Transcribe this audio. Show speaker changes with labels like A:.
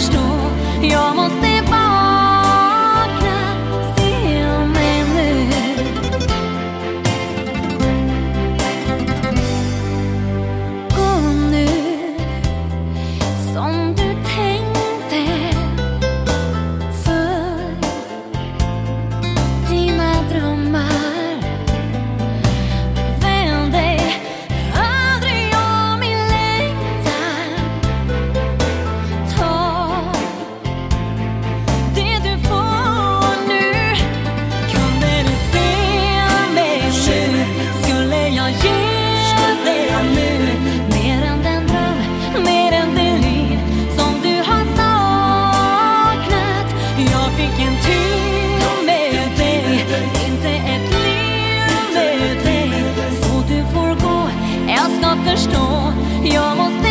A: förstå. Jag måste jag ska förstå. Jag måste